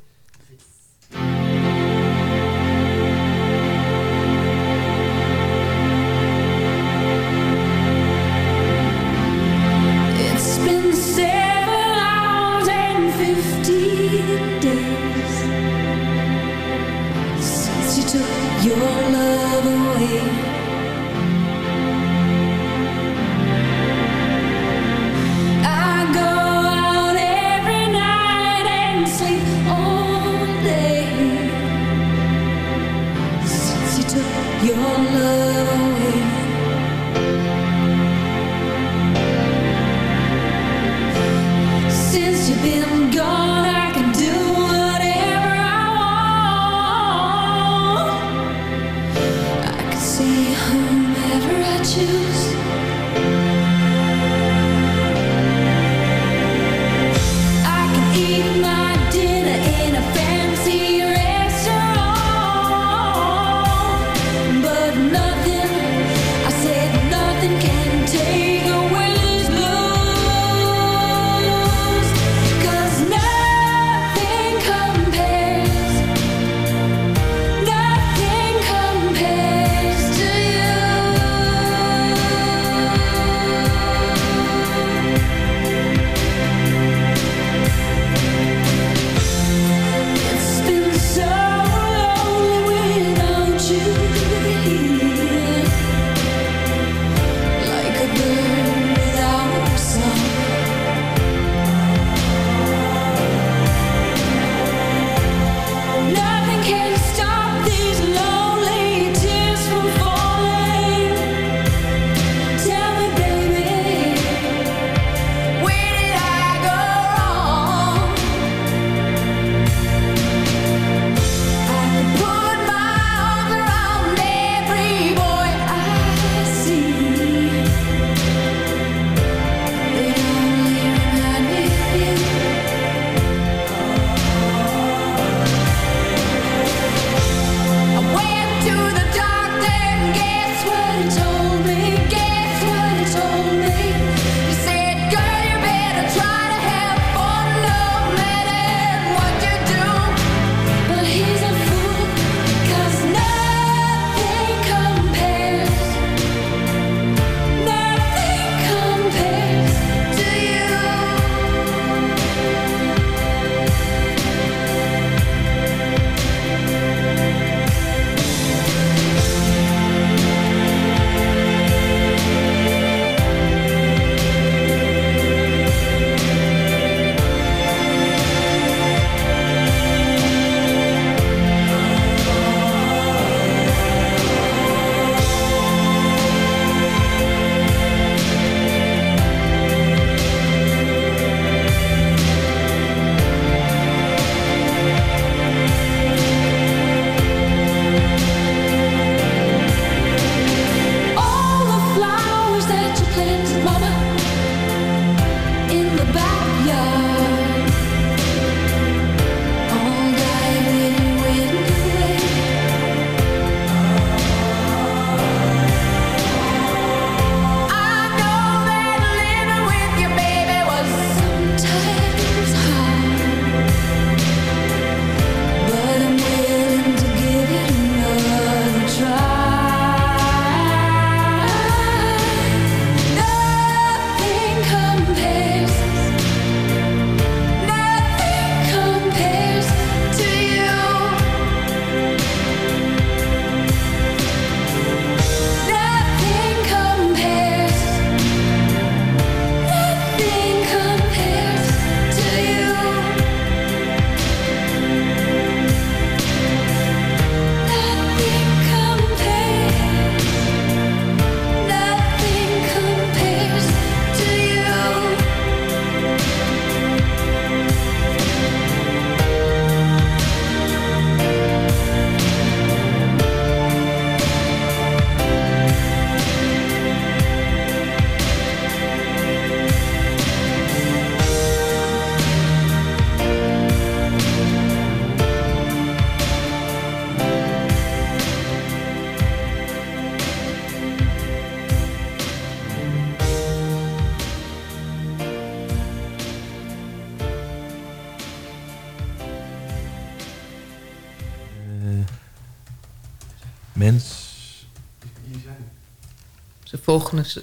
Volgende,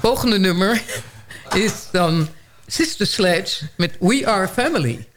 volgende nummer is dan Sister Sledge met We Are Family.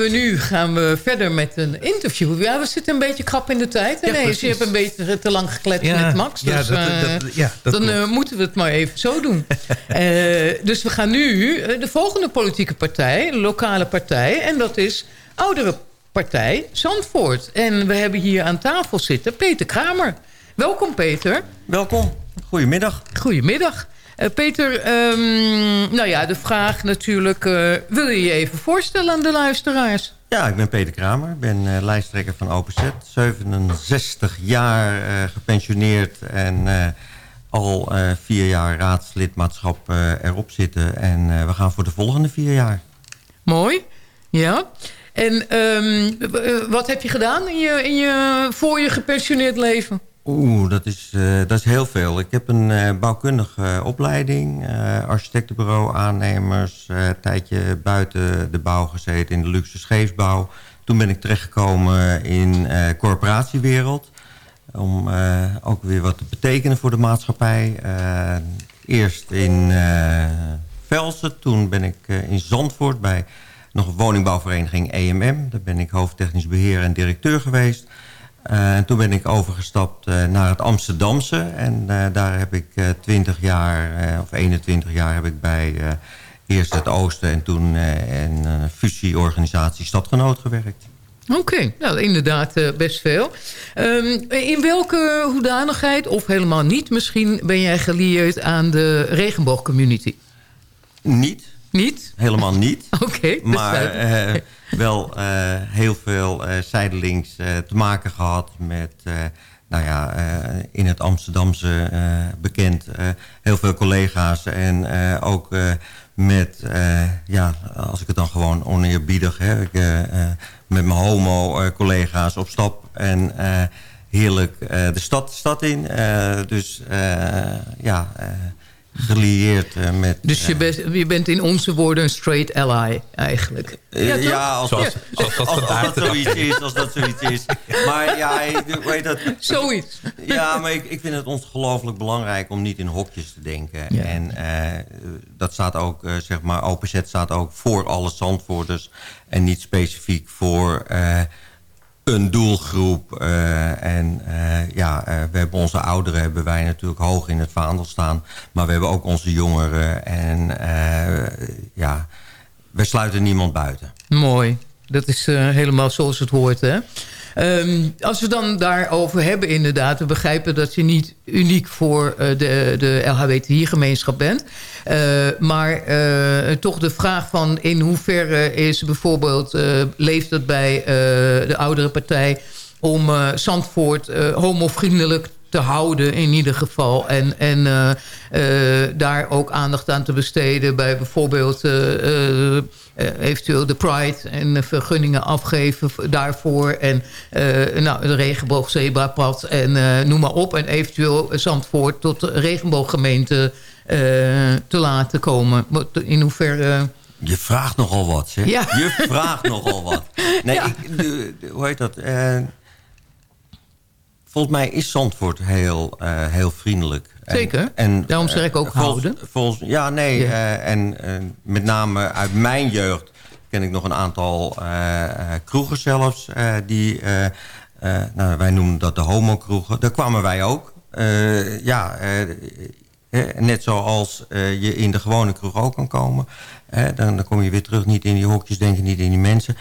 We nu, gaan we verder met een interview. Ja, we zitten een beetje krap in de tijd. Ja, nee, precies. je hebt een beetje te lang gekletst Ja, met Max. ja, Dus dat- eh, dat- ja, dat dan eh, moeten we het maar even zo doen. Eh, dus we gaan nu de volgende politieke partij, lokale partij. En dat is Oudere Partij Zandvoort. En we hebben hier aan tafel zitten Peter Kramer. Welkom Peter. Welkom. Goedemiddag. Goedemiddag. Eh, Peter, ehm, nou ja, de vraag natuurlijk... eh, wil je je even voorstellen aan de luisteraars? Ja, ik ben Peter Kramer. Ik ben eh, lijsttrekker van OPZ. 67 jaar gepensioneerd en al vier jaar raadslidmaatschap eh, erop zitten. En we gaan voor de volgende vier jaar. Mooi, ja. En ehm, eh, wat heb je gedaan in je, in je, voor je gepensioneerd leven? Oeh, dat is, eh, dat is heel veel. Ik heb een eh, bouwkundige eh, opleiding. eh, architectenbureau, aannemers. een tijdje buiten de bouw gezeten in de luxe scheepsbouw. Toen ben ik terechtgekomen in corporatiewereld. Om ook weer wat te betekenen voor de maatschappij. Eerst in Velsen. Toen ben ik in Zandvoort bij nog een woningbouwvereniging EMM. Daar ben ik hoofdtechnisch beheer en directeur geweest. Eh, en toen ben ik overgestapt eh, naar het Amsterdamse. En eh, daar heb ik eh 20 jaar, of 21 jaar heb ik bij eerst het Oosten... en toen eh een fusieorganisatie Stadgenoot gewerkt. Oké, nou inderdaad best veel. Ehm, in welke hoedanigheid, of helemaal niet misschien... ben jij gelieerd aan de regenboogcommunity? Niet. Niet? Helemaal niet. Oké, is Maar. Wel eh, heel veel eh, zijdelings eh, te maken gehad met... nou ja, in het Amsterdamse bekend heel veel collega's. En ook met, ja, als ik het dan gewoon oneerbiedig... Hè, ik, met mijn homo-collega's op stap. En heerlijk de stad, stad in. Dus ja, gelieerd eh, met... Dus je, bent- je bent in onze woorden een straight ally eigenlijk. Ja, toch? ja als, Ja. als, als, als dat zoiets is, als dat zoiets is. Maar ja, ik weet dat... Zoiets. Ja, maar ik, ik vind het ongelooflijk belangrijk om niet in hokjes te denken. Ja. En eh, dat staat ook, eh, zeg maar, OPZ staat ook voor alle Zandvoorters. En niet specifiek voor eh, een doelgroep. eh, en eh, ja, eh, we hebben onze ouderen hebben wij natuurlijk hoog in het vaandel staan. Maar we hebben ook onze jongeren. En ja, we sluiten niemand buiten. Mooi. Dat is helemaal zoals het hoort, hè? Ehm, als we dan daarover hebben inderdaad... we begrijpen dat je niet uniek voor eh, de, de LHBTI-gemeenschap bent. Eh, maar eh, toch de vraag van in hoeverre is bijvoorbeeld... leeft het bij de oudere partij om Zandvoort homovriendelijk te houden in ieder geval. En, en eh, eh, daar ook aandacht aan te besteden bij bijvoorbeeld eh, eventueel de Pride en de vergunningen afgeven daarvoor. En nou, de regenboogzebrapad en noem maar op. En eventueel Zandvoort tot de regenbooggemeente te laten komen. In hoeverre Je vraagt nogal wat, zeg. Ja. Je vraagt nogal wat. Nee, ik, de- de- hoe heet dat? Eh, volgens mij is Zandvoort heel, eh, heel vriendelijk. En- Zeker. En, Daarom zeg eh, ik ook volgens- houden. Volgens, ja, nee. Eh, en eh, met name uit mijn jeugd ken ik nog een aantal eh, eh, kroegen zelfs. eh, die, eh, eh, nou, wij noemen dat de homo-kroegen. Daar kwamen wij ook. Eh, ja, eh, eh, net zoals eh, je in de gewone kroeg ook kan komen. Dan, dan kom je weer terug, niet in die hokjes, denk je niet in die mensen.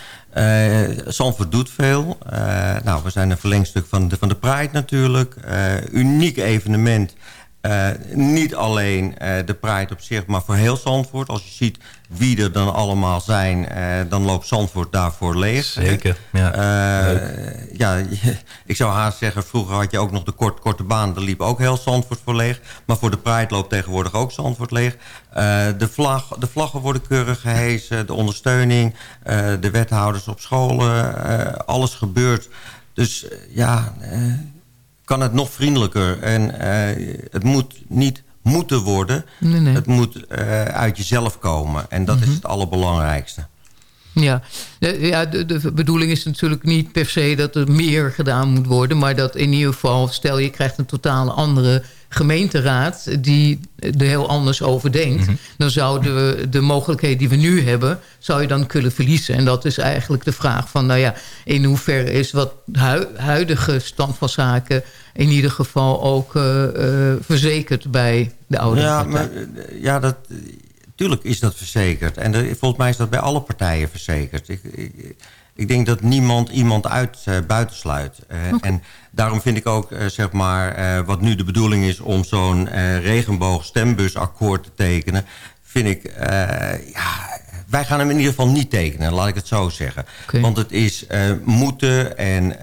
Zandvoort doet veel. Eh, nou, we zijn een verlengstuk van de, van de Pride natuurlijk. Eh, uniek evenement. Eh, niet alleen eh, de Pride op zich, maar voor heel Zandvoort. Als je ziet wie er dan allemaal zijn, eh, dan loopt Zandvoort daarvoor leeg. Zeker, ja. Ja, ik zou haast zeggen, vroeger had je ook nog de kort, korte baan. Daar liep ook heel Zandvoort voor leeg. Maar voor de Pride loopt tegenwoordig ook Zandvoort leeg. De, vlag, de vlaggen worden keurig gehesen. De ondersteuning, de wethouders op scholen. alles gebeurt. Dus ja, kan het nog vriendelijker. En eh, het moet niet moeten worden. Nee, nee. Het moet eh, uit jezelf komen. En dat is het allerbelangrijkste. Ja, de, ja de, de bedoeling is natuurlijk niet per se dat er meer gedaan moet worden... maar dat in ieder geval, stel je krijgt een totale andere gemeenteraad... die er heel anders over denkt... dan zouden we de mogelijkheden die we nu hebben... zou je dan kunnen verliezen. En dat is eigenlijk de vraag van... nou ja, in hoeverre is wat hu huidige stand van zaken... in ieder geval ook eh, eh, verzekerd bij de oude Ja, partij. maar, eh, ja dat, tuurlijk is dat verzekerd. En er- volgens mij is dat bij alle partijen verzekerd. Ik, ik, ik denk dat niemand iemand uit eh, buitensluit. Eh, En daarom vind ik ook, eh, zeg maar, wat nu de bedoeling is... om zo'n eh regenboog stembusakkoord te tekenen... vind ik, ja, wij gaan hem in ieder geval niet tekenen, laat ik het zo zeggen. Want het is moeten en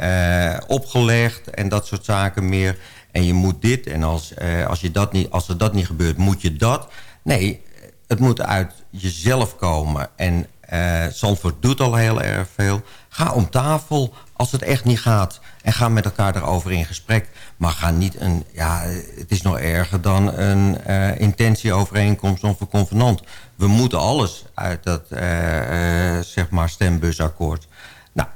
opgelegd en dat soort zaken meer. En je moet dit en als, als, je dat niet, als er dat niet gebeurt, moet je dat. Nee, het moet uit jezelf komen. En eh Zandvoort doet al heel erg veel. Ga om tafel als het echt niet gaat. En ga met elkaar daarover in gesprek. Maar ga niet een... Ja, het is nog erger dan een eh, intentieovereenkomst of een convenant. We moeten alles uit dat eh, zeg maar stembusakkoord. Nou,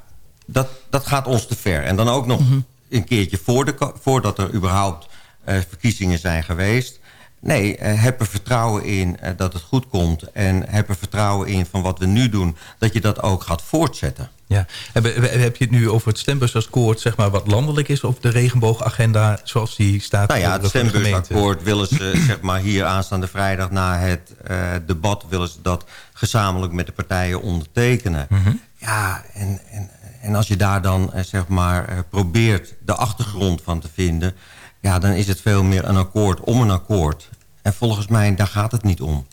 dat, dat gaat ons te ver. En dan ook nog een keertje voor de, voordat er überhaupt verkiezingen zijn geweest. Nee, eh, heb er vertrouwen in eh, dat het goed komt. En heb er vertrouwen in van wat we nu doen... dat je dat ook gaat voortzetten. Ja. Heb, je het nu over het stembusakkoord, zeg maar, wat landelijk is... of de regenboogagenda zoals die staat? Nou ja, het stembusakkoord willen ze zeg maar, hier aanstaande vrijdag... na het eh, debat willen ze dat gezamenlijk met de partijen ondertekenen. Mhm. Ja, en, en, en als je daar dan zeg maar, probeert de achtergrond van te vinden... ja, dan is het veel meer een akkoord om een akkoord. En volgens mij, daar gaat het niet om.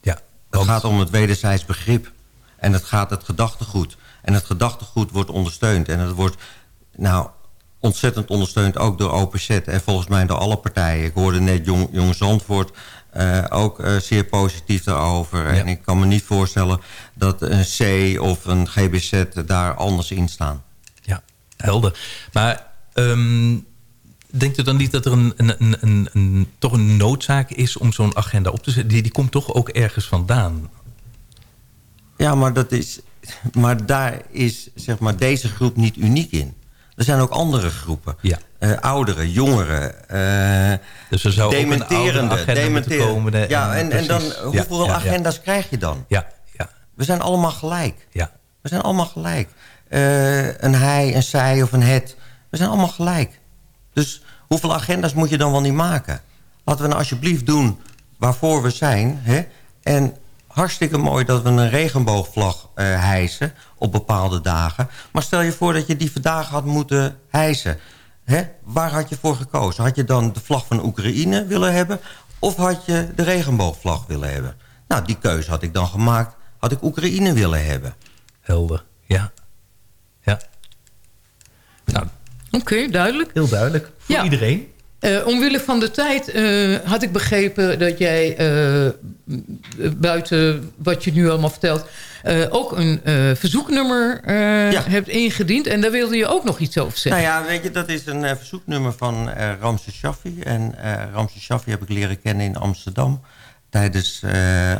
Ja, Het gaat om het wederzijds begrip. En het gaat het gedachtegoed. En het gedachtegoed wordt ondersteund. En het wordt nou, ontzettend ondersteund ook door OPZ. En volgens mij door alle partijen. Ik hoorde net Jong, Jong Zandvoort eh, ook eh, zeer positief daarover. En ik kan me niet voorstellen dat een C of een GBZ daar anders in staan. Helder. Maar ehm, denkt u dan niet dat er een, een, een, toch een noodzaak is om zo'n agenda op te zetten? Die, die komt toch ook ergens vandaan? Ja, maar, dat is, maar daar is zeg maar, deze groep niet uniek in. Er zijn ook andere groepen. Ja. Eh, ouderen, jongeren. eh, Dus er zou ook een dementerende, moeten dementerende. komen, eh, ja, en en, en dan. Ja, hoeveel ja, agenda's krijg je dan? Ja, ja. We zijn allemaal gelijk. Ja. We zijn allemaal gelijk. Een hij, een zij of een het. We zijn allemaal gelijk. Dus hoeveel agenda's moet je dan wel niet maken? Laten we nou alsjeblieft doen waarvoor we zijn. Hè? En hartstikke mooi dat we een regenboogvlag eh hijsen op bepaalde dagen. Maar stel je voor dat je die vandaag had moeten hijsen. Hè? Waar had je voor gekozen? Had je dan de vlag van Oekraïne willen hebben? Of had je de regenboogvlag willen hebben? Nou, die keuze had ik dan gemaakt. Had ik Oekraïne willen hebben. Helder, ja. Ja. Oké, duidelijk. heel duidelijk. Voor Ja. iedereen. Eh, omwille van de tijd eh, had ik begrepen dat jij eh, buiten wat je nu allemaal vertelt... eh, ook een eh, verzoeknummer eh, hebt ingediend. En daar wilde je ook nog iets over zeggen. Nou ja, weet je, dat is een eh, verzoeknummer van eh Ramses Shaffi. En eh Ramses Shaffi heb ik leren kennen in Amsterdam. tijdens,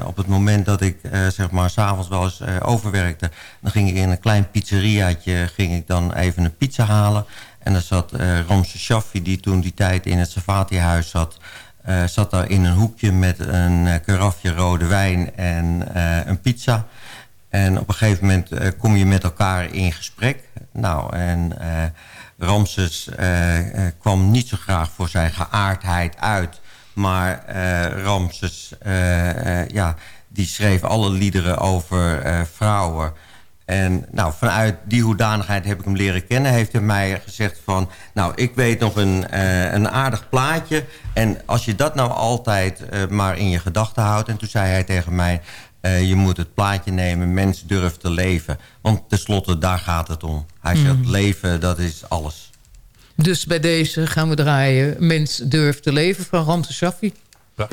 op het moment dat ik zeg maar s'avonds wel eens overwerkte... dan ging ik in een klein pizzeriaatje ging ik dan even een pizza halen. En dan zat Ramse Shaffi, die toen die tijd in het Savati-huis zat... zat daar in een hoekje met een karafje rode wijn en een pizza... En op een gegeven moment kom je met elkaar in gesprek. Nou, en Ramses kwam niet zo graag voor zijn geaardheid uit. Maar Ramses, ja, die schreef alle liederen over vrouwen. En nou, vanuit die hoedanigheid heb ik hem leren kennen. Heeft hij mij gezegd van... nou, ik weet nog een, een aardig plaatje. En als je dat nou altijd maar in je gedachten houdt... en toen zei hij tegen mij... Uh, je moet het plaatje nemen, mens durft te leven. Want tenslotte, daar gaat het om. Hij zegt, mm. leven, dat is alles. Dus bij deze gaan we draaien... Mens durft te leven van Ramse Shaffi. Ja.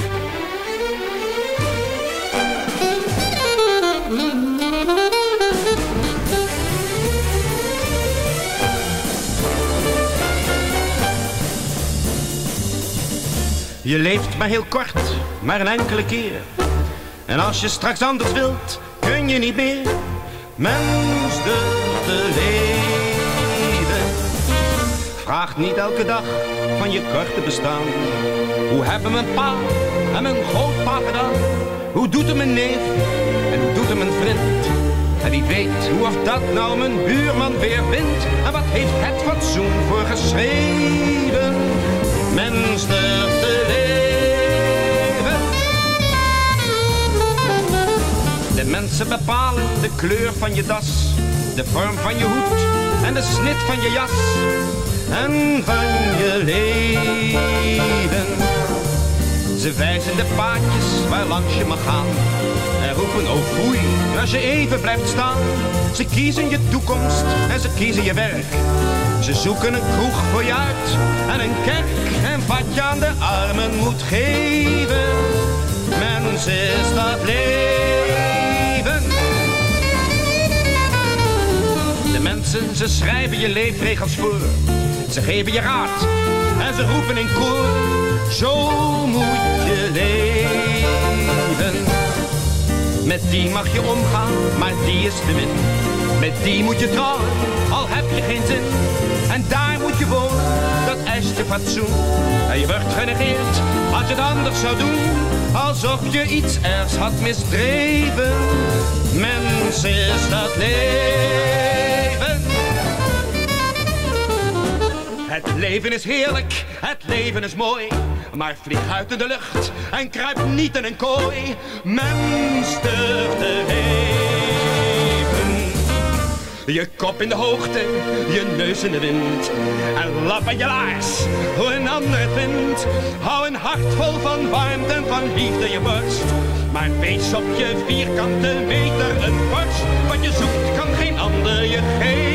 Je leeft maar heel kort, maar een enkele keer en als je straks anders wilt, kun je niet meer mens te leven. Vraag niet elke dag van je korte bestaan. Hoe hebben mijn pa en mijn grootpa gedaan? Hoe doet hem mijn neef en hoe doet hem mijn vriend? En wie weet hoe of dat nou mijn buurman weer vindt. En wat heeft het fatsoen voor geschreven? Mens te Mensen bepalen de kleur van je das, de vorm van je hoed en de snit van je jas en van je leven. Ze wijzen de paadjes waar langs je mag gaan en roepen oh foei als je even blijft staan. Ze kiezen je toekomst en ze kiezen je werk. Ze zoeken een kroeg voor je uit en een kerk en wat je aan de armen moet geven. Mens is dat leven. Ze schrijven je leefregels voor. Ze geven je raad en ze roepen in koor. Zo moet je leven. Met die mag je omgaan, maar die is de min. Met die moet je trouwen, al heb je geen zin. En daar moet je wonen, dat eist je fatsoen. En je wordt genegeerd als je het anders zou doen. Alsof je iets ergs had misdreven. Mens is dat leven. Het leven is heerlijk, het leven is mooi. Maar vlieg uit in de lucht en kruip niet in een kooi. Mens durft te leven. Je kop in de hoogte, je neus in de wind. En lap aan je laars, hoe een ander het vindt. Hou een hart vol van warmte en van liefde je borst. Maar wees op je vierkante meter een borst. Wat je zoekt kan geen ander je geven.